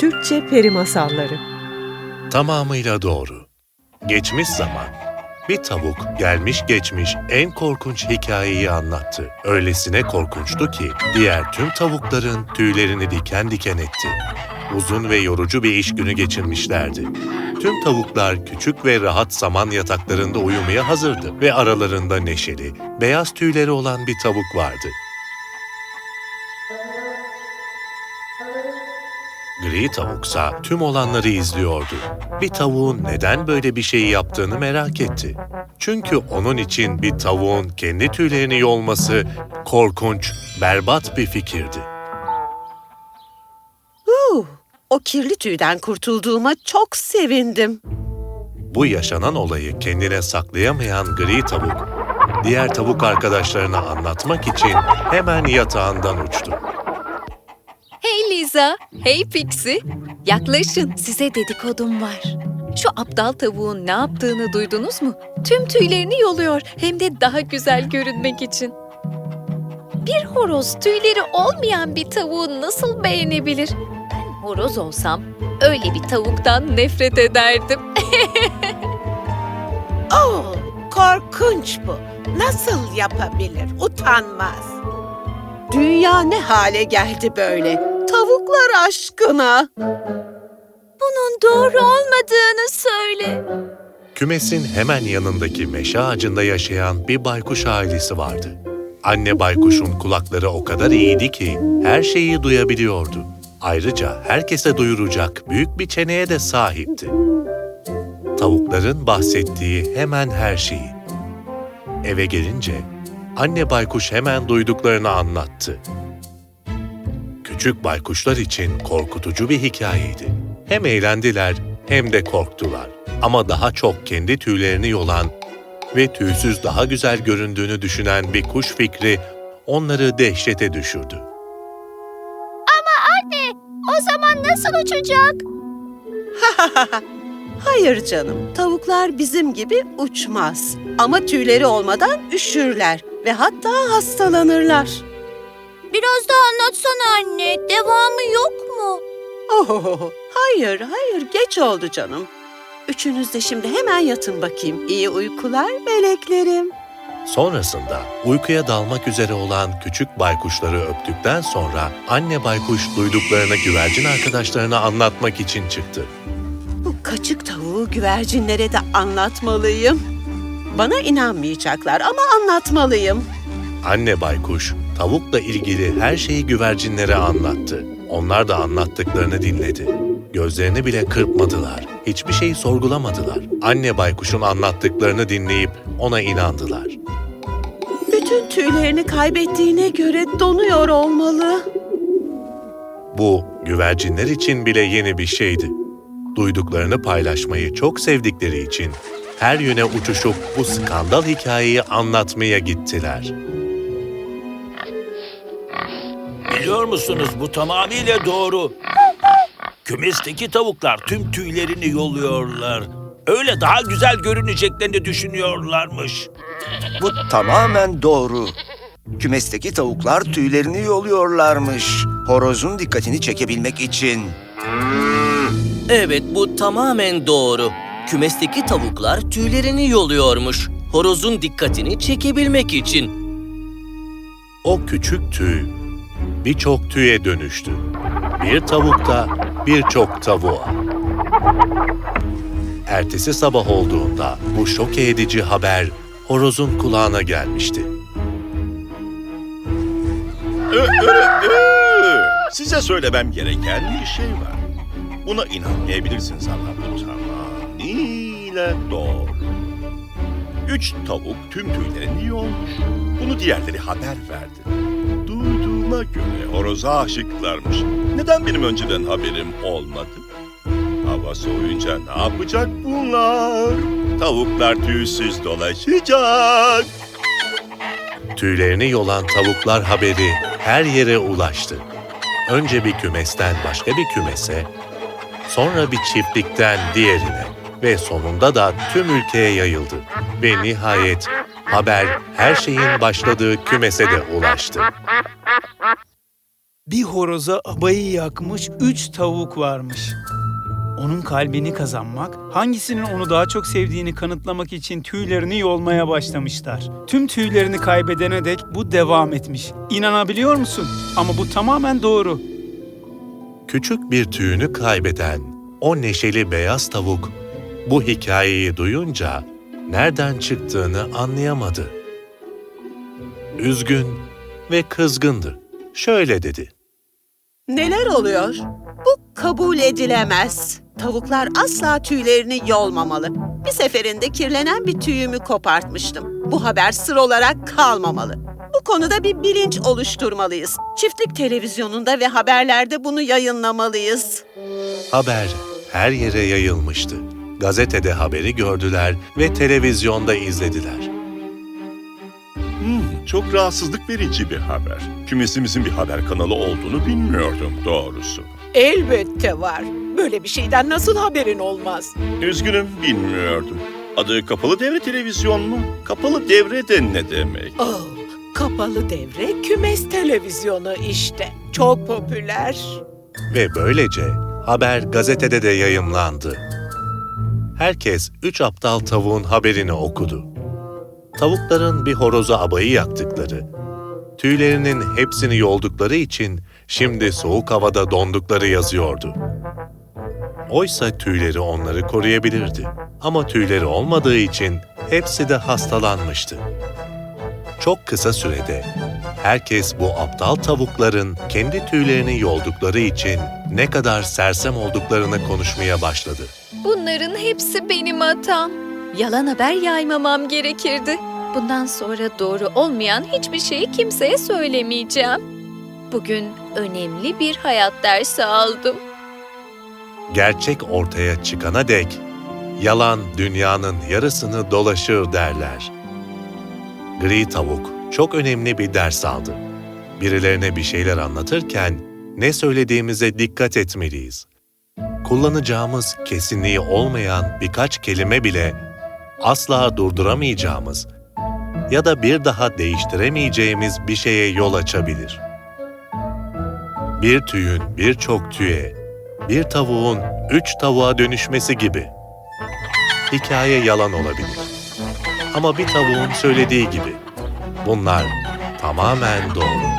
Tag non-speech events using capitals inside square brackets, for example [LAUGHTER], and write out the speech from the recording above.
Türkçe Peri Masalları Tamamıyla doğru. Geçmiş zaman. Bir tavuk gelmiş geçmiş en korkunç hikayeyi anlattı. Öylesine korkunçtu ki diğer tüm tavukların tüylerini diken diken etti. Uzun ve yorucu bir iş günü geçirmişlerdi. Tüm tavuklar küçük ve rahat saman yataklarında uyumaya hazırdı ve aralarında neşeli, beyaz tüyleri olan bir tavuk vardı. Gri tavuksa tüm olanları izliyordu. Bir tavuğun neden böyle bir şeyi yaptığını merak etti. Çünkü onun için bir tavuğun kendi tüylerini yolması korkunç, berbat bir fikirdi. Huu, o kirli tüyden kurtulduğuma çok sevindim. Bu yaşanan olayı kendine saklayamayan gri tavuk, diğer tavuk arkadaşlarına anlatmak için hemen yatağından uçtu. Hey Liza, hey Pixie. Yaklaşın, size dedikodum var. Şu aptal tavuğun ne yaptığını duydunuz mu? Tüm tüylerini yoluyor, hem de daha güzel görünmek için. Bir horoz tüyleri olmayan bir tavuğu nasıl beğenebilir? Ben horoz olsam öyle bir tavuktan nefret ederdim. [LAUGHS] Oo, korkunç bu. Nasıl yapabilir? Utanmaz. Dünya ne hale geldi böyle? Tavuklar aşkına. Bunun doğru olmadığını söyle. Kümesin hemen yanındaki meşe ağacında yaşayan bir baykuş ailesi vardı. Anne baykuşun kulakları o kadar iyiydi ki her şeyi duyabiliyordu. Ayrıca herkese duyuracak büyük bir çeneye de sahipti. Tavukların bahsettiği hemen her şeyi. Eve gelince anne baykuş hemen duyduklarını anlattı. Küçük baykuşlar için korkutucu bir hikayeydi. Hem eğlendiler hem de korktular. Ama daha çok kendi tüylerini yolan ve tüysüz daha güzel göründüğünü düşünen bir kuş fikri onları dehşete düşürdü. O zaman nasıl uçacak? [LAUGHS] Hayır canım, tavuklar bizim gibi uçmaz. Ama tüyleri olmadan üşürler ve hatta hastalanırlar. Biraz daha anlatsana anne. Devamı yok mu? Oh, hayır, hayır, geç oldu canım. Üçünüz de şimdi hemen yatın bakayım. İyi uykular meleklerim. Sonrasında uykuya dalmak üzere olan küçük baykuşları öptükten sonra anne baykuş duyduklarını güvercin arkadaşlarına anlatmak için çıktı. Bu kaçık tavuğu güvercinlere de anlatmalıyım. Bana inanmayacaklar ama anlatmalıyım. Anne baykuş tavukla ilgili her şeyi güvercinlere anlattı. Onlar da anlattıklarını dinledi. Gözlerini bile kırpmadılar. Hiçbir şeyi sorgulamadılar. Anne baykuşun anlattıklarını dinleyip ona inandılar. Bütün tüylerini kaybettiğine göre donuyor olmalı. Bu güvercinler için bile yeni bir şeydi. Duyduklarını paylaşmayı çok sevdikleri için her yöne uçuşup bu skandal hikayeyi anlatmaya gittiler. Biliyor musunuz bu tamamıyla doğru. Kümesteki tavuklar tüm tüylerini yoluyorlar. Öyle daha güzel görüneceklerini düşünüyorlarmış. Bu tamamen doğru. Kümesteki tavuklar tüylerini yoluyorlarmış. Horozun dikkatini çekebilmek için. Evet bu tamamen doğru. Kümesteki tavuklar tüylerini yoluyormuş. Horozun dikkatini çekebilmek için. O küçük tüy birçok tüye dönüştü. Bir tavukta birçok tavuğa. Ertesi sabah olduğunda bu şok edici haber horozun kulağına gelmişti. [LAUGHS] Size söylemem gereken bir şey var. Buna inanmayabilirsiniz ama bu tamamıyla doğru. Üç tavuk tüm tüylerini yolmuş. Bunu diğerleri haber verdi. Duyduğuma göre horoza aşıklarmış. Neden benim önceden haberim olmadı? Hava soğuyunca ne yapacak bunlar? Tavuklar tüysüz dolaşacak. Tüylerini yolan tavuklar haberi her yere ulaştı. Önce bir kümesten başka bir kümese, sonra bir çiftlikten diğerine ve sonunda da tüm ülkeye yayıldı. Ve nihayet haber her şeyin başladığı kümese de ulaştı. Bir horoza abayı yakmış üç tavuk varmış. Onun kalbini kazanmak, hangisinin onu daha çok sevdiğini kanıtlamak için tüylerini yolmaya başlamışlar. Tüm tüylerini kaybedene dek bu devam etmiş. İnanabiliyor musun? Ama bu tamamen doğru. Küçük bir tüyünü kaybeden o neşeli beyaz tavuk bu hikayeyi duyunca nereden çıktığını anlayamadı. Üzgün ve kızgındı. Şöyle dedi. Neler oluyor? Bu kabul edilemez. Tavuklar asla tüylerini yolmamalı. Bir seferinde kirlenen bir tüyümü kopartmıştım. Bu haber sır olarak kalmamalı. Bu konuda bir bilinç oluşturmalıyız. Çiftlik televizyonunda ve haberlerde bunu yayınlamalıyız. Haber her yere yayılmıştı. Gazetede haberi gördüler ve televizyonda izlediler. Çok rahatsızlık verici bir haber. Kümesimizin bir haber kanalı olduğunu bilmiyordum doğrusu. Elbette var. Böyle bir şeyden nasıl haberin olmaz? Üzgünüm bilmiyordum. Adı Kapalı Devre Televizyon mu? Kapalı Devre de ne demek? Oh, kapalı devre kümes televizyonu işte. Çok popüler. Ve böylece haber gazetede de yayımlandı. Herkes üç aptal tavuğun haberini okudu. Tavukların bir horoza abayı yaktıkları, tüylerinin hepsini yoldukları için şimdi soğuk havada dondukları yazıyordu. Oysa tüyleri onları koruyabilirdi. Ama tüyleri olmadığı için hepsi de hastalanmıştı. Çok kısa sürede herkes bu aptal tavukların kendi tüylerini yoldukları için ne kadar sersem olduklarını konuşmaya başladı. Bunların hepsi benim hatam. Yalan haber yaymamam gerekirdi. Bundan sonra doğru olmayan hiçbir şeyi kimseye söylemeyeceğim. Bugün önemli bir hayat dersi aldım. Gerçek ortaya çıkana dek yalan dünyanın yarısını dolaşır derler. Gri tavuk çok önemli bir ders aldı. Birilerine bir şeyler anlatırken ne söylediğimize dikkat etmeliyiz. Kullanacağımız kesinliği olmayan birkaç kelime bile asla durduramayacağımız ya da bir daha değiştiremeyeceğimiz bir şeye yol açabilir. Bir tüyün birçok tüye, bir tavuğun üç tavuğa dönüşmesi gibi. Hikaye yalan olabilir. Ama bir tavuğun söylediği gibi. Bunlar tamamen doğru.